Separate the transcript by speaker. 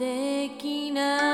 Speaker 1: 的な